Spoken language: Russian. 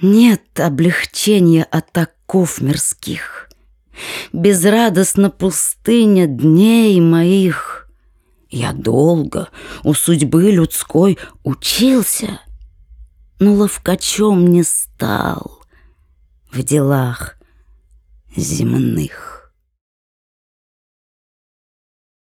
Нет облегчения от оков мирских. Безрадостна пустыня дней моих. Я долго у судьбы людской учился, Но ловкачом не стал в делах земных.